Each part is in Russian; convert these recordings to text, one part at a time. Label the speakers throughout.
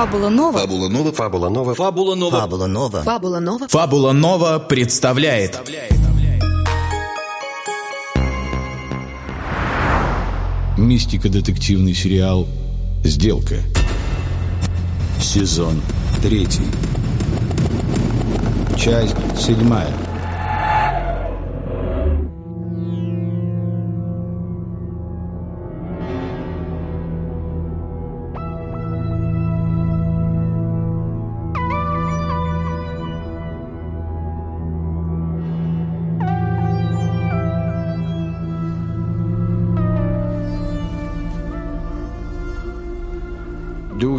Speaker 1: Фабула Нова.
Speaker 2: Фабула Нова.
Speaker 3: Фабула Нова.
Speaker 4: Фабула Нова.
Speaker 5: Фабула Нова.
Speaker 6: Фабула Нова.
Speaker 7: Фабула Нова представляет
Speaker 8: Мистико-детективный сериал «Сделка». Сезон третий. Часть седьмая.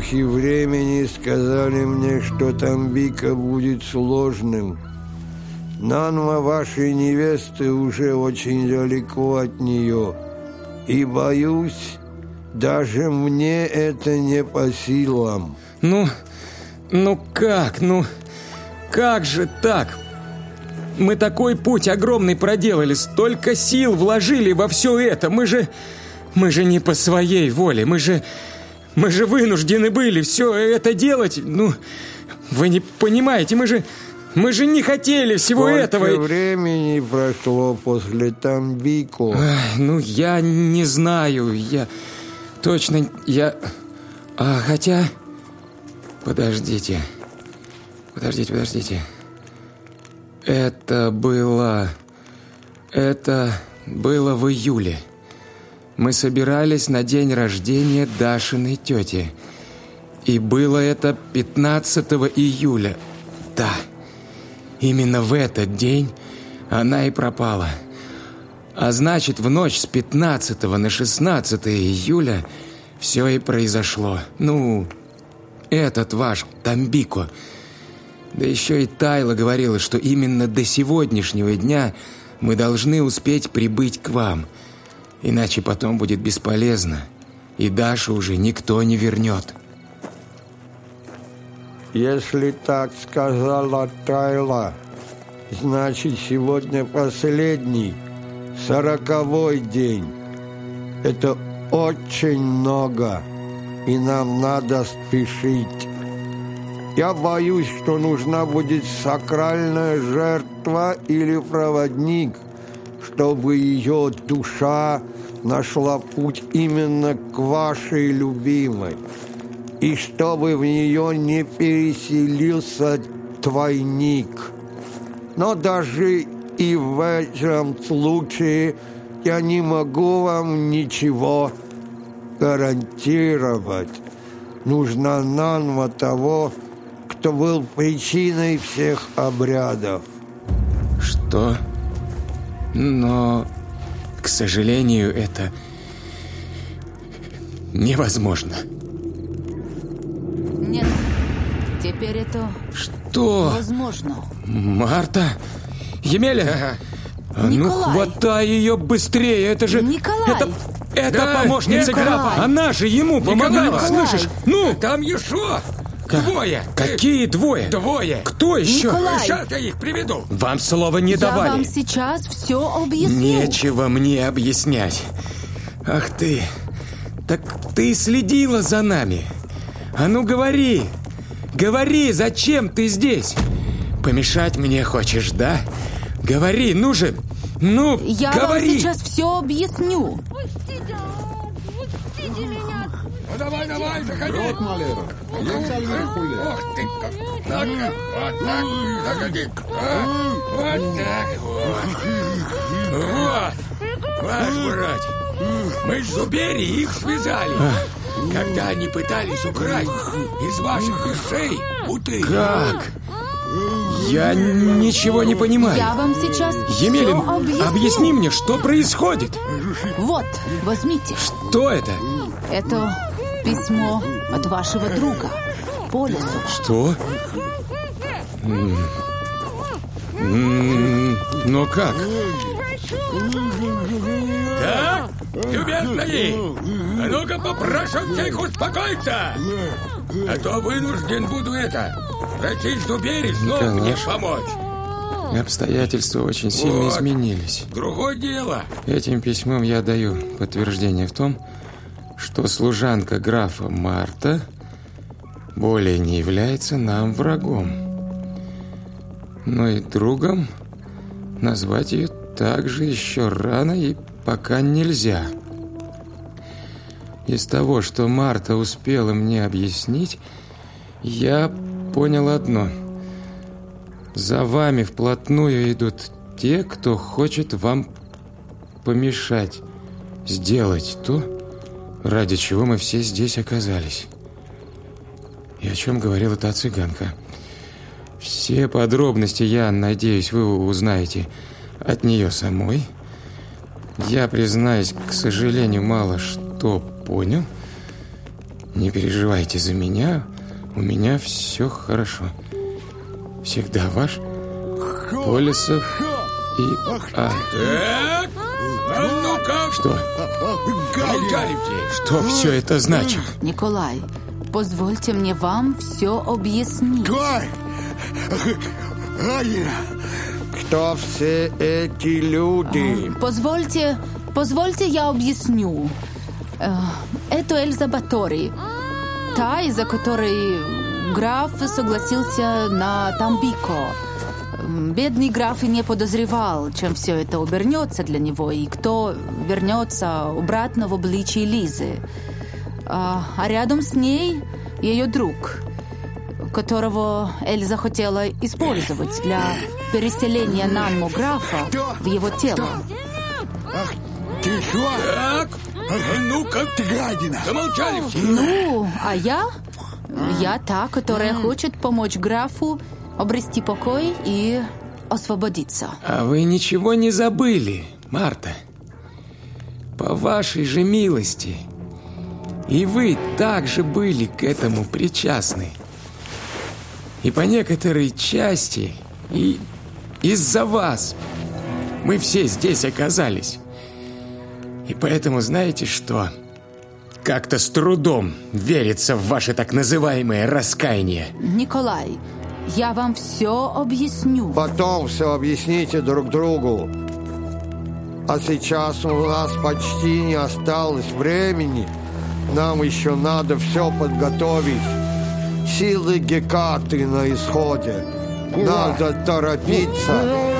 Speaker 9: Духи времени сказали мне, что Тамбика будет сложным. Нанма вашей невесты уже очень далеко от нее. И боюсь, даже мне это не по силам.
Speaker 4: Ну, ну как, ну, как же так? Мы такой путь огромный проделали, столько сил вложили во все это. Мы же, мы же не по своей воле, мы же, мы же вынуждены были все это делать. Ну, вы не понимаете, мы же, мы же не хотели всего
Speaker 9: Сколько
Speaker 4: этого.
Speaker 9: времени прошло после Тамбико?
Speaker 4: Ай, ну, я не знаю, я точно, я... А, хотя... Подождите. Подождите, подождите. Это было... Это было в июле. Мы собирались на день рождения Дашиной тети. И было это 15 июля. Да, именно в этот день она и пропала. А значит, в ночь с 15 на 16 июля все и произошло. Ну, этот ваш Тамбико. Да еще и Тайла говорила, что именно до сегодняшнего дня мы должны успеть прибыть к вам. Иначе потом будет бесполезно, и Дашу уже никто не вернет.
Speaker 9: Если так сказала Тайла, значит, сегодня последний, сороковой день. Это очень много, и нам надо спешить. Я боюсь, что нужна будет сакральная жертва или проводник, чтобы ее душа нашла путь именно к вашей любимой и чтобы в нее не переселился двойник. Но даже и в этом случае я не могу вам ничего гарантировать. Нужна нанма того, кто был причиной всех обрядов.
Speaker 4: Что? Но, к сожалению, это невозможно.
Speaker 6: Нет, теперь это
Speaker 4: Что?
Speaker 6: возможно.
Speaker 4: Марта? Емеля? А Ну,
Speaker 6: Николай.
Speaker 4: хватай ее быстрее, это же...
Speaker 6: Николай.
Speaker 4: Это, это
Speaker 10: Да,
Speaker 4: помощница
Speaker 6: Николай.
Speaker 4: графа, она же ему помогала,
Speaker 6: Николай.
Speaker 4: слышишь? Ну,
Speaker 10: Там еще двое.
Speaker 4: какие двое?
Speaker 10: Двое.
Speaker 4: Кто еще?
Speaker 6: Николай.
Speaker 10: Сейчас я их приведу.
Speaker 4: Вам слова не
Speaker 6: Я
Speaker 4: давали.
Speaker 6: вам сейчас все объясню.
Speaker 4: Нечего мне объяснять. Ах ты, так ты следила за нами. А ну говори, говори, зачем ты здесь? Помешать мне хочешь, да? Говори, ну же, ну,
Speaker 6: Я
Speaker 4: говори.
Speaker 6: вам сейчас все объясню.
Speaker 10: Ну давай, давай, заходи. Ох ты как. Ну-ка, вот так. Заходи. А, Вот так вот. Вот. Ваш брат. Мы с Зубери их связали. Когда они пытались украсть из ваших вещей бутыль.
Speaker 4: Как? Я ничего не понимаю.
Speaker 6: Я вам сейчас
Speaker 4: Емелин,
Speaker 6: все объясню.
Speaker 4: объясни мне, что происходит?
Speaker 6: Вот, возьмите.
Speaker 4: Что это?
Speaker 6: Это письмо от вашего друга по лесу.
Speaker 4: Что? Но как?
Speaker 10: Так, любезные, а ну-ка попрошу всех успокоиться, а то вынужден буду это, пройти с Дубери снова мне
Speaker 4: Конечно.
Speaker 10: помочь.
Speaker 4: Обстоятельства очень сильно
Speaker 10: Вот.
Speaker 4: изменились.
Speaker 10: Другое дело.
Speaker 4: Этим письмом я даю подтверждение в том, что служанка графа Марта более не является нам врагом. Но и другом назвать ее также еще рано и пока нельзя. Из того, что Марта успела мне объяснить, я понял одно. За вами вплотную идут те, кто хочет вам помешать сделать то, ради чего мы все здесь оказались. И о чем говорила та цыганка. Все подробности, я надеюсь, вы узнаете от нее самой. Я, признаюсь, к сожалению, мало что понял. Не переживайте за меня, у меня все хорошо. Всегда ваш Полисов и... А,
Speaker 10: Так, а ну-ка.
Speaker 4: Что?
Speaker 10: Все.
Speaker 4: Что все это значит?
Speaker 6: Николай, позвольте мне вам все объяснить.
Speaker 9: Кто все эти люди?
Speaker 6: Позвольте, позвольте я объясню. Э, Это Эльза Батори, та, из-за которой граф согласился на Тамбико. Бедный граф и не подозревал, чем все это обернется для него, и кто вернется обратно в обличии Лизы. А, а рядом с ней ее друг, которого Эльза хотела использовать для переселения Нанмо графа в его тело.
Speaker 10: Так, а ну-ка. Ты гадина. Замолчали все.
Speaker 6: Ну, а я? Я та, которая хочет помочь графу обрести покой и освободиться.
Speaker 4: А вы ничего не забыли, Марта? По вашей же милости. И вы также были к этому причастны. И по некоторой части, и из-за вас мы все здесь оказались. И поэтому знаете что? Как-то с трудом верится в ваше так называемое раскаяние.
Speaker 6: Николай, я вам все объясню.
Speaker 9: Потом все объясните друг другу. А сейчас у нас почти не осталось времени. Нам еще надо все подготовить. Силы Гекаты на исходе. Надо торопиться.
Speaker 1: Что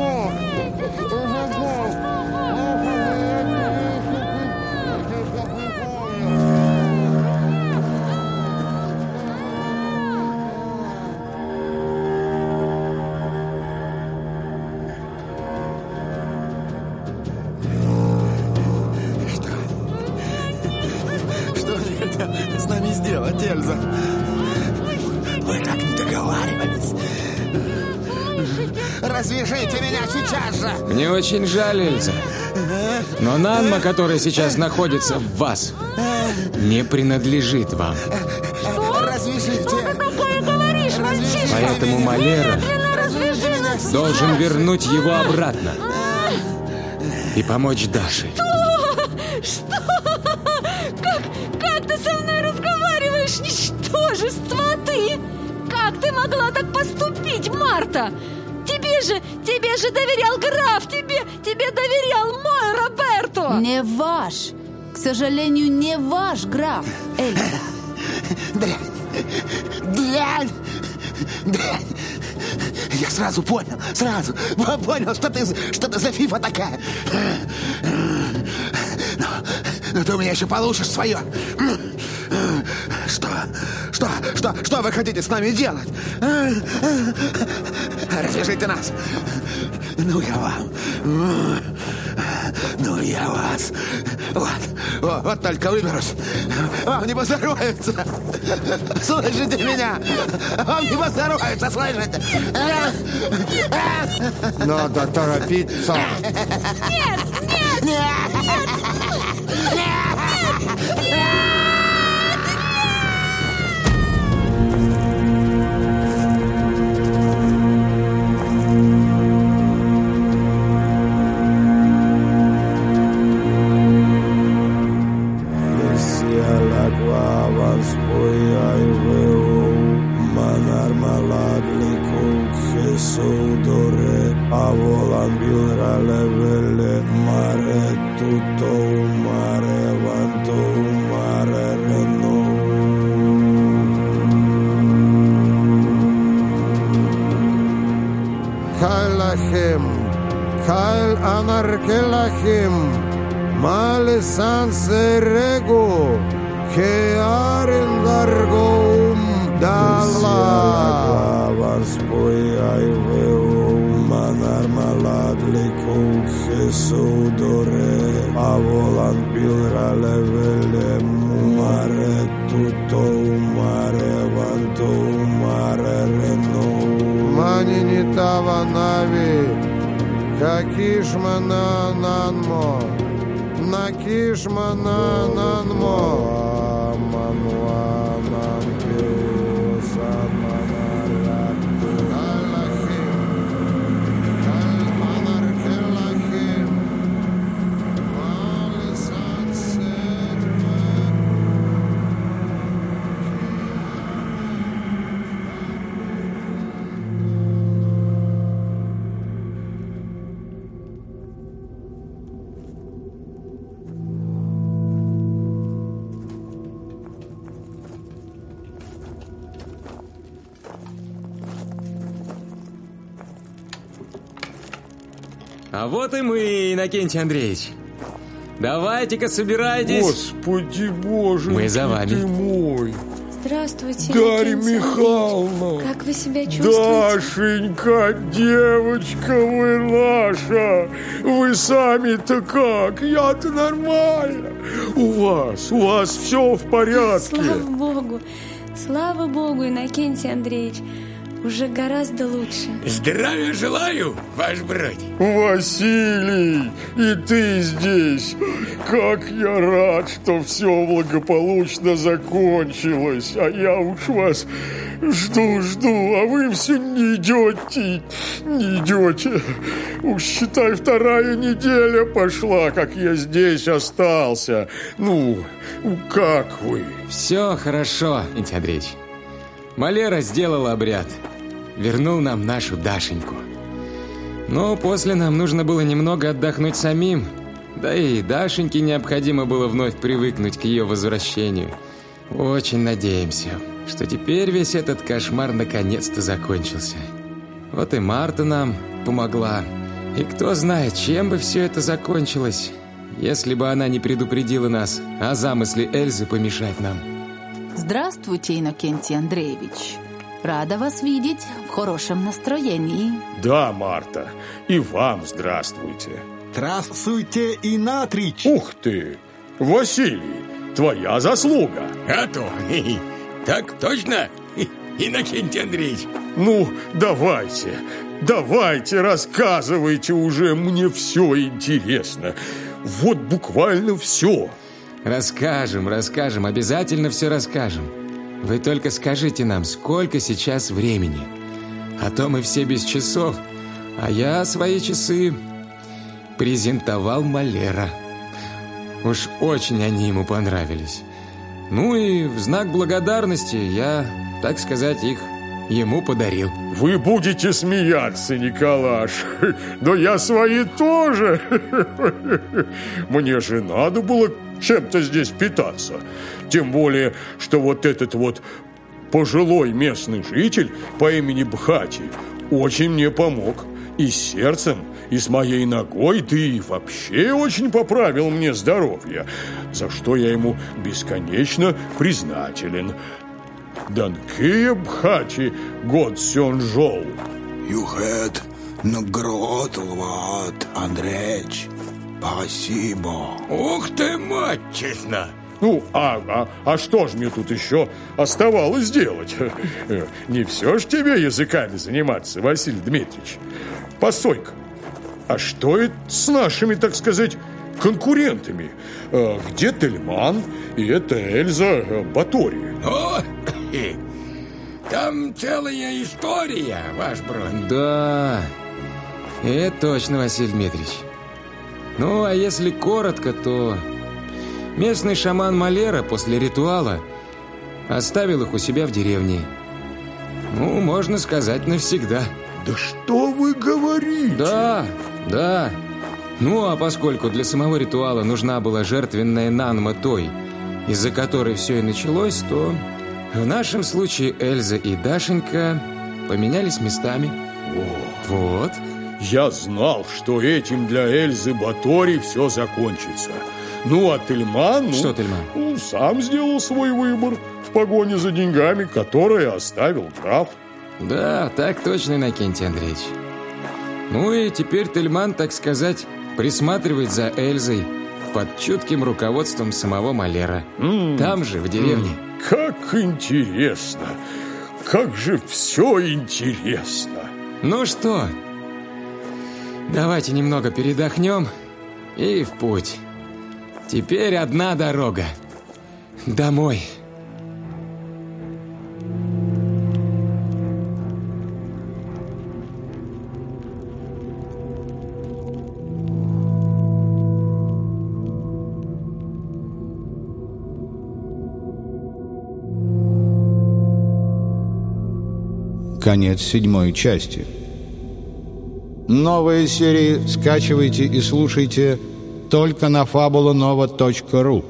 Speaker 1: Развяжите меня сейчас же!
Speaker 4: Мне очень жаль, Эльза. Но Нанма, которая сейчас находится в вас, не принадлежит вам.
Speaker 1: Развяжите! Развяжите
Speaker 4: Поэтому
Speaker 1: меня!
Speaker 4: Малера
Speaker 1: Развяжите меня! сейчас!
Speaker 4: должен вернуть его обратно и помочь Даше.
Speaker 2: Как ты со мной разговариваешь, ничтожество ты? Как ты могла так поступить, Марта? Тебе же, же доверял граф, тебе, тебе доверял мой Роберто.
Speaker 6: Не ваш. К сожалению, не ваш граф, Эльза.
Speaker 1: Дрянь! Дрянь! Дрянь! Я сразу понял, сразу понял, что ты, что ты за фифа такая. Но, но ты у меня еще получишь свое. Что? Что? Что? Что вы хотите с нами делать? Развяжите нас. Ну я вам. Ну я вас. Вот. Вот, вот только выберусь. Вам не поздоровится. Слышите меня? Вам не поздоровится, слышите?
Speaker 9: Надо торопиться. Manar malad likul לחם, malessanse rego, che aren dargom um dalla. Vars poi ai veo manar maladlico, che sudore, avolan pilra levele, mare tutto, mare vanto, mare reno. Mani nitava navi, Нанмо, Амануа
Speaker 4: А вот и мы, Иннокентий Андреевич. Давайте-ка собирайтесь.
Speaker 3: Господи боже,
Speaker 4: Мы за вами.
Speaker 3: ты мой.
Speaker 5: Здравствуйте,
Speaker 3: Дарья Михайловна.
Speaker 5: Как вы себя чувствуете?
Speaker 3: Дашенька, девочка вы наша. Вы сами-то как? Я-то нормально. У вас, у вас все в порядке.
Speaker 5: Слава Богу. Слава Богу, Иннокентий Андреевич. Уже гораздо лучше.
Speaker 10: Здравия желаю, ваш брат.
Speaker 3: Василий, и ты здесь. Как я рад, что все благополучно закончилось. А я уж вас жду, жду, а вы все не идете, не идете. Уж считай, вторая неделя пошла, как я здесь остался. Ну, как вы?
Speaker 4: Все хорошо, Иннокентий Андреевич. Малера сделала обряд. Вернул нам нашу Дашеньку. Но после нам нужно было немного отдохнуть самим. Да и Дашеньке необходимо было вновь привыкнуть к ее возвращению. Очень надеемся, что теперь весь этот кошмар наконец-то закончился. Вот и Марта нам помогла. И кто знает, чем бы все это закончилось, если бы она не предупредила нас о замысле Эльзы помешать нам.
Speaker 6: Здравствуйте, Иннокентий Андреевич. Рада вас видеть в хорошем настроении.
Speaker 3: Да, Марта, и вам здравствуйте.
Speaker 1: Здравствуйте, Инатрич.
Speaker 3: Ух ты! Василий, твоя заслуга.
Speaker 10: А то, так точно, Иннокентий Андреевич.
Speaker 3: Ну, давайте, давайте, рассказывайте уже, мне все интересно. Вот буквально все.
Speaker 4: Расскажем, расскажем, обязательно все расскажем. Вы только скажите нам, сколько сейчас времени. А то мы все без часов, а я свои часы презентовал Малера. Уж очень они ему понравились. Ну и в знак благодарности я, так сказать, их ему подарил.
Speaker 3: Вы будете смеяться, Николаш, но я свои тоже. Мне же надо было чем-то здесь питаться. Тем более, что вот этот вот пожилой местный житель по имени Бхати очень мне помог. И с сердцем, и с моей ногой, да и вообще очень поправил мне здоровье, за что я ему бесконечно признателен. Данкия Бхати год Сёнжоу.
Speaker 1: You had нагрод, Андреич. Спасибо.
Speaker 10: Ух ты, мать честно.
Speaker 3: Ну, а, а, а что ж мне тут еще оставалось делать? Не все ж тебе языками заниматься, Василий Дмитриевич. Постой-ка, а что это с нашими, так сказать, конкурентами? Э, Где Тельман и это Эльза э, Батори?
Speaker 10: О, там целая история, ваш брат.
Speaker 4: Да, это точно, Василий Дмитриевич. Ну, а если коротко, то местный шаман Малера после ритуала оставил их у себя в деревне. Ну, можно сказать, навсегда.
Speaker 3: Да что вы говорите?
Speaker 4: Да, да. Ну, а поскольку для самого ритуала нужна была жертвенная нанма той, из-за которой все и началось, то в нашем случае Эльза и Дашенька поменялись местами. Вот.
Speaker 3: Я знал, что этим для Эльзы Батори все закончится. Ну, а Тельман... Ну,
Speaker 4: Что Тельман?
Speaker 3: Ну, сам сделал свой выбор в погоне за деньгами, которые оставил граф.
Speaker 4: Да, так точно, Иннокентий Андреевич. Ну и теперь Тельман, так сказать, присматривает за Эльзой под чутким руководством самого Малера. Там же, в деревне.
Speaker 3: Как интересно! Как же все интересно!
Speaker 4: Ну что, давайте немного передохнем и в путь. Теперь одна дорога. Домой.
Speaker 8: Конец седьмой части. Новые серии скачивайте и слушайте только на fabulanova.ru